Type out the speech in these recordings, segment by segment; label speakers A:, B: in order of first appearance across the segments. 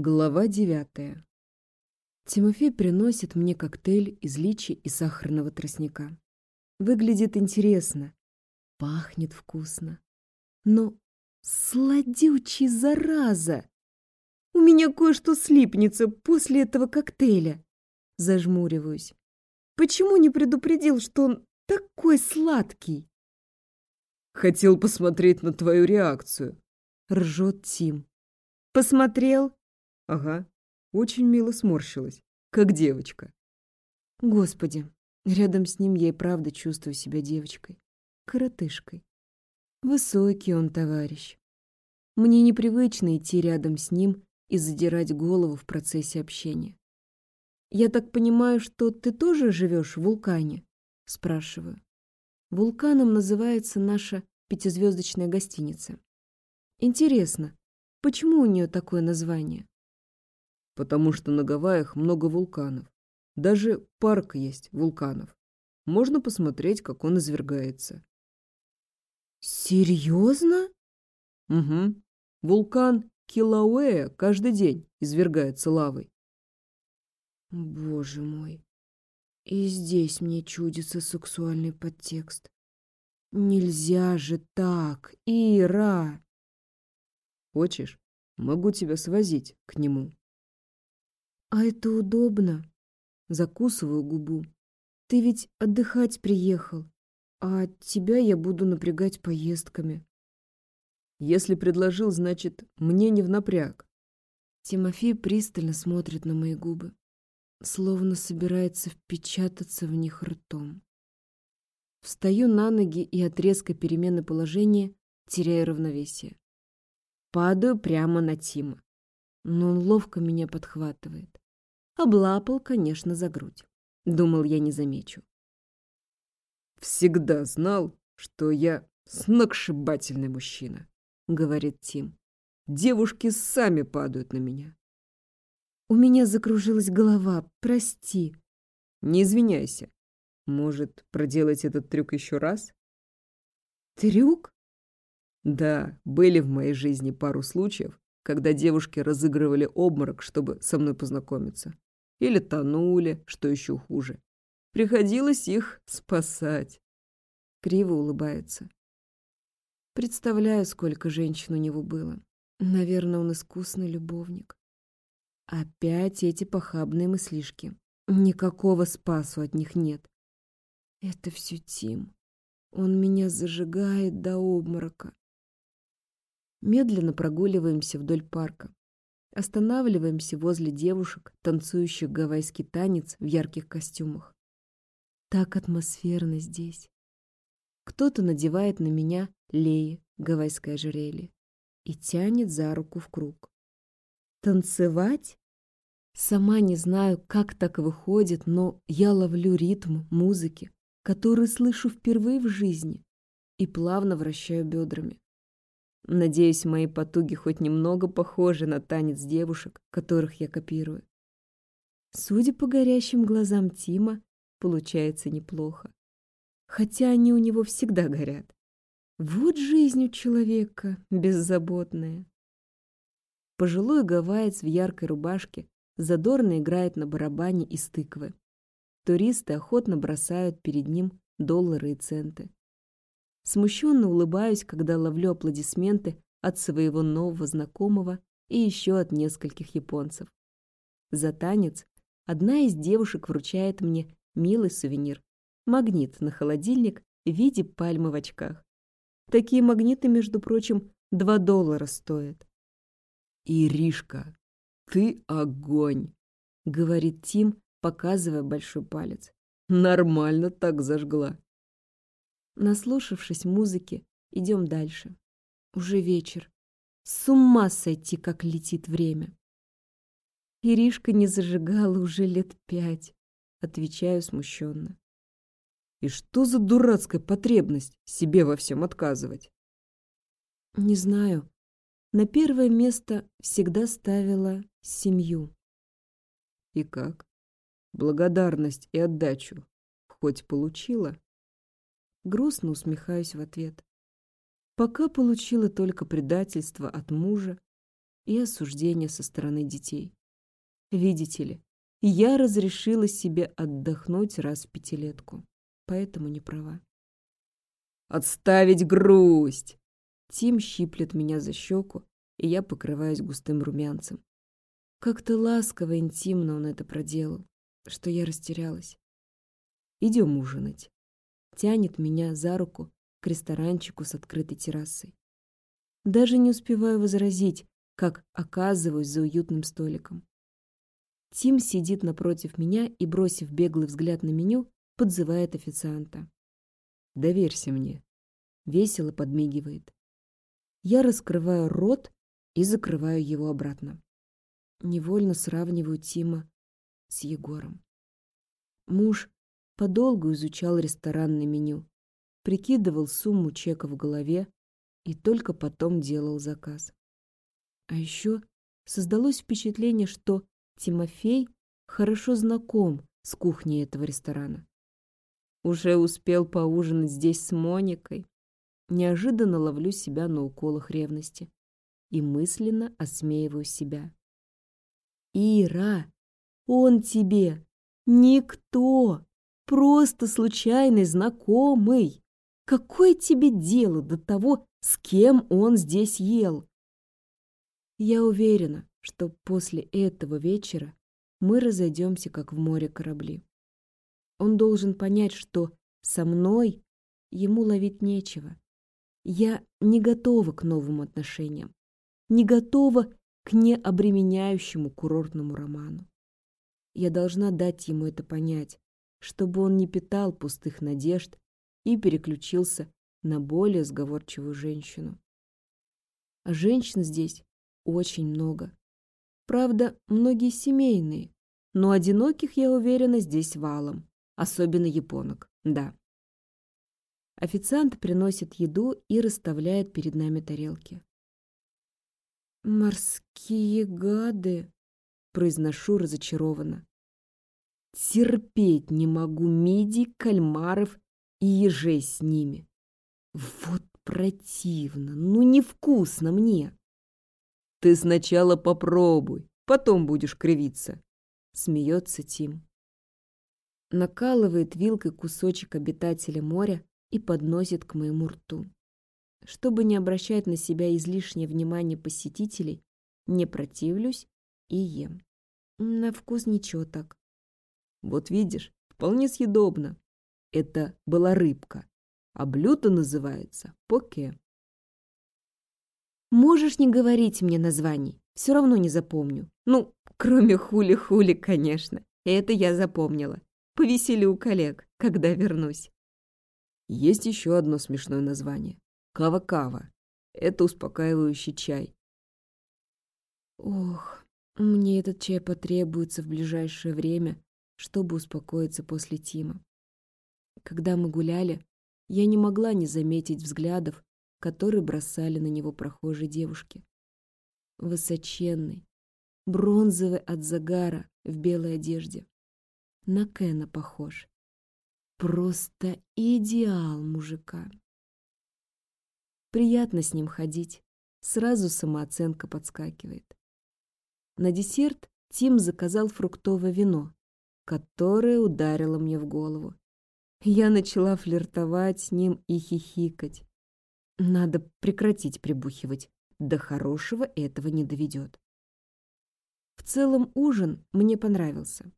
A: Глава девятая. Тимофей приносит мне коктейль из личи и сахарного тростника. Выглядит интересно, пахнет вкусно. Но сладючий, зараза! У меня кое-что слипнется после этого коктейля. Зажмуриваюсь. Почему не предупредил, что он такой сладкий?
B: Хотел посмотреть на твою реакцию.
A: Ржет Тим. Посмотрел?
B: Ага, очень мило сморщилась, как девочка.
A: Господи, рядом с ним я и правда чувствую себя девочкой, коротышкой. Высокий он товарищ. Мне непривычно идти рядом с ним и задирать голову в процессе общения. «Я так понимаю, что ты тоже живешь в вулкане?» – спрашиваю. Вулканом называется наша пятизвездочная гостиница. Интересно, почему у нее такое название?
B: Потому что на Гавайях много вулканов. Даже парк есть вулканов. Можно посмотреть, как он извергается.
A: Серьезно?
B: Угу. Вулкан Килауэя каждый день извергается лавой.
A: Боже мой. И здесь мне чудится сексуальный подтекст. Нельзя же так, Ира!
B: Хочешь, могу тебя свозить к нему.
A: А это удобно. Закусываю губу. Ты ведь отдыхать приехал, а тебя я буду напрягать поездками.
B: Если предложил, значит, мне не в напряг.
A: Тимофей пристально смотрит на мои губы, словно собирается впечататься в них ртом. Встаю на ноги и от резкой перемены положения теряю равновесие. Падаю прямо на Тима но он ловко меня подхватывает. Облапал, конечно, за грудь. Думал, я не замечу.
B: «Всегда знал, что я сногсшибательный мужчина», — говорит Тим. «Девушки сами падают на меня».
A: «У меня закружилась голова, прости».
B: «Не извиняйся. Может, проделать этот трюк еще раз?»
A: «Трюк?»
B: «Да, были в моей жизни пару случаев, когда девушки разыгрывали обморок, чтобы со мной познакомиться. Или тонули, что еще хуже. Приходилось их спасать.
A: Криво улыбается. Представляю, сколько женщин у него было. Наверное, он искусный любовник. Опять эти похабные мыслишки. Никакого спасу от них нет. Это все Тим. Он меня зажигает до обморока. Медленно прогуливаемся вдоль парка. Останавливаемся возле девушек, танцующих гавайский танец в ярких костюмах. Так атмосферно здесь. Кто-то надевает на меня леи, гавайское ожерелье, и тянет за руку в круг. Танцевать? Сама не знаю, как так выходит, но я ловлю ритм музыки, который слышу впервые в жизни, и плавно вращаю бедрами. Надеюсь, мои потуги хоть немного похожи на танец девушек, которых я копирую. Судя по горящим глазам Тима, получается неплохо. Хотя они у него всегда горят. Вот жизнь у человека беззаботная. Пожилой гавайец в яркой рубашке задорно играет на барабане из тыквы. Туристы охотно бросают перед ним доллары и центы. Смущенно улыбаюсь, когда ловлю аплодисменты от своего нового знакомого и еще от нескольких японцев. За танец одна из девушек вручает мне милый сувенир – магнит на холодильник в виде пальмы в очках. Такие магниты, между прочим, 2 доллара стоят.
B: «Иришка, ты огонь!» — говорит
A: Тим, показывая большой палец.
B: «Нормально так зажгла».
A: Наслушавшись музыки, идем дальше. Уже вечер. С ума сойти, как летит время. Иришка не зажигала уже лет пять, отвечаю смущенно.
B: И что за дурацкая потребность себе во всем отказывать?
A: Не знаю. На первое место всегда ставила семью.
B: И как? Благодарность и отдачу хоть получила?
A: Грустно усмехаюсь в ответ. Пока получила только предательство от мужа и осуждения со стороны детей. Видите ли, я разрешила себе отдохнуть раз в пятилетку, поэтому не права.
B: «Отставить грусть!»
A: Тим щиплет меня за щеку, и я покрываюсь густым румянцем. Как-то ласково, интимно он это проделал, что я растерялась. Идем ужинать. Тянет меня за руку к ресторанчику с открытой террасой. Даже не успеваю возразить, как оказываюсь за уютным столиком. Тим сидит напротив меня и, бросив беглый взгляд на меню, подзывает официанта.
B: «Доверься мне», —
A: весело подмигивает. Я раскрываю рот и закрываю его обратно. Невольно сравниваю Тима с Егором. Муж подолгу изучал ресторанное меню, прикидывал сумму чека в голове и только потом делал заказ. А еще создалось впечатление, что Тимофей хорошо знаком с кухней этого ресторана. Уже успел поужинать здесь с Моникой, Неожиданно ловлю себя на уколах ревности и мысленно осмеиваю себя. «Ира, он тебе никто, просто случайный знакомый. Какое тебе дело до того, с кем он здесь ел?» Я уверена, что после этого вечера мы разойдемся, как в море корабли. Он должен понять, что со мной ему ловить нечего. Я не готова к новым отношениям, не готова к необременяющему курортному роману. Я должна дать ему это понять, чтобы он не питал пустых надежд и переключился на более сговорчивую женщину. А женщин здесь очень много. Правда, многие семейные, но одиноких, я уверена, здесь валом, особенно японок, да. Официант приносит еду и расставляет перед нами тарелки. «Морские гады!» — произношу разочарованно. «Терпеть не могу мидий, кальмаров и ежей с ними. Вот противно, ну невкусно мне!»
B: «Ты сначала попробуй, потом будешь кривиться», — смеется Тим.
A: Накалывает вилкой кусочек обитателя моря, и подносит к моему рту. Чтобы не обращать на себя излишнее внимание посетителей, не противлюсь и ем. На вкус ничего так.
B: Вот видишь, вполне съедобно. Это была рыбка, а блюдо называется поке.
A: Можешь не говорить мне названий, все равно не запомню. Ну, кроме хули-хули, конечно. Это я запомнила. Повеселю коллег, когда вернусь.
B: Есть еще одно смешное название. Кава-кава. Это успокаивающий чай.
A: Ох, мне этот чай потребуется в ближайшее время, чтобы успокоиться после Тима. Когда мы гуляли, я не могла не заметить взглядов, которые бросали на него прохожие девушки. Высоченный, бронзовый от загара в белой одежде. На Кена похож. Просто идеал мужика. Приятно с ним ходить. Сразу самооценка подскакивает. На десерт Тим заказал фруктовое вино, которое ударило мне в голову. Я начала флиртовать с ним и хихикать. Надо прекратить прибухивать. До хорошего этого не доведет. В целом ужин мне понравился.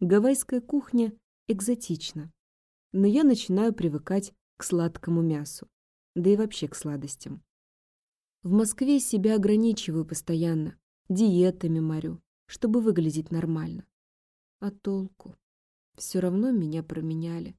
A: Гавайская кухня экзотична но я начинаю привыкать к сладкому мясу, да и вообще к сладостям. В Москве себя ограничиваю постоянно, диетами морю, чтобы выглядеть нормально. А толку? Все равно меня променяли,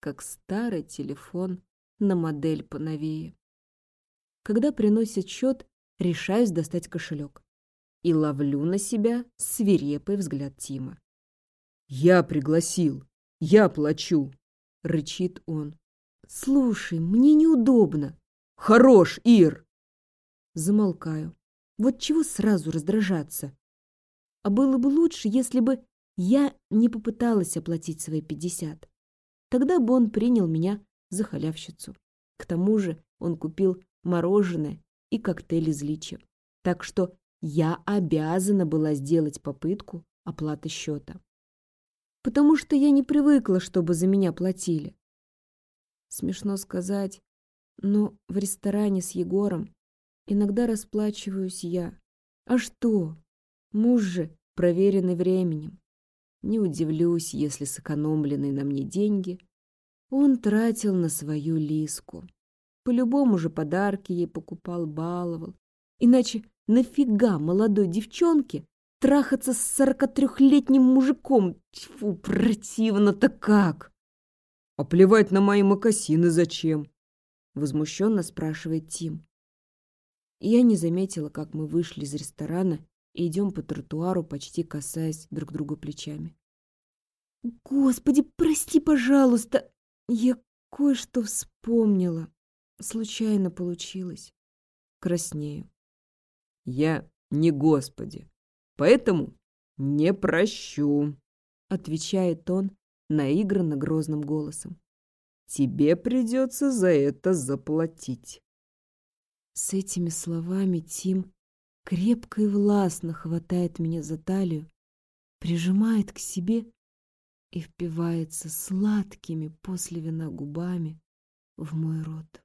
A: как старый телефон на модель поновее. Когда приносят счет, решаюсь достать кошелек и ловлю на себя свирепый взгляд Тима.
B: «Я пригласил! Я плачу!»
A: рычит он. «Слушай, мне неудобно».
B: «Хорош, Ир!»
A: Замолкаю. Вот чего сразу раздражаться? А было бы лучше, если бы я не попыталась оплатить свои пятьдесят. Тогда бы он принял меня за халявщицу. К тому же он купил мороженое и коктейль из личи. Так что я обязана была сделать попытку оплаты счета. Потому что я не привыкла, чтобы за меня платили. Смешно сказать, но в ресторане с Егором иногда расплачиваюсь я. А что? Муж же проверенный временем. Не удивлюсь, если сэкономленные на мне деньги он тратил на свою Лиску. По-любому же подарки ей покупал, баловал. Иначе нафига молодой девчонке трахаться с сорокатрехлетним мужиком? Тьфу, противно-то как!
B: А плевать на мои мокасины зачем?
A: Возмущенно спрашивает Тим. Я не заметила, как мы вышли из ресторана и идем по тротуару, почти касаясь друг друга плечами. «Господи, прости, пожалуйста! Я кое-что вспомнила. Случайно получилось. Краснею.
B: Я не Господи, поэтому не прощу», — отвечает он наигранно грозным голосом. «Тебе придется за это заплатить».
A: С этими словами Тим крепко и властно хватает меня за талию, прижимает к себе и впивается сладкими после вина губами в мой рот.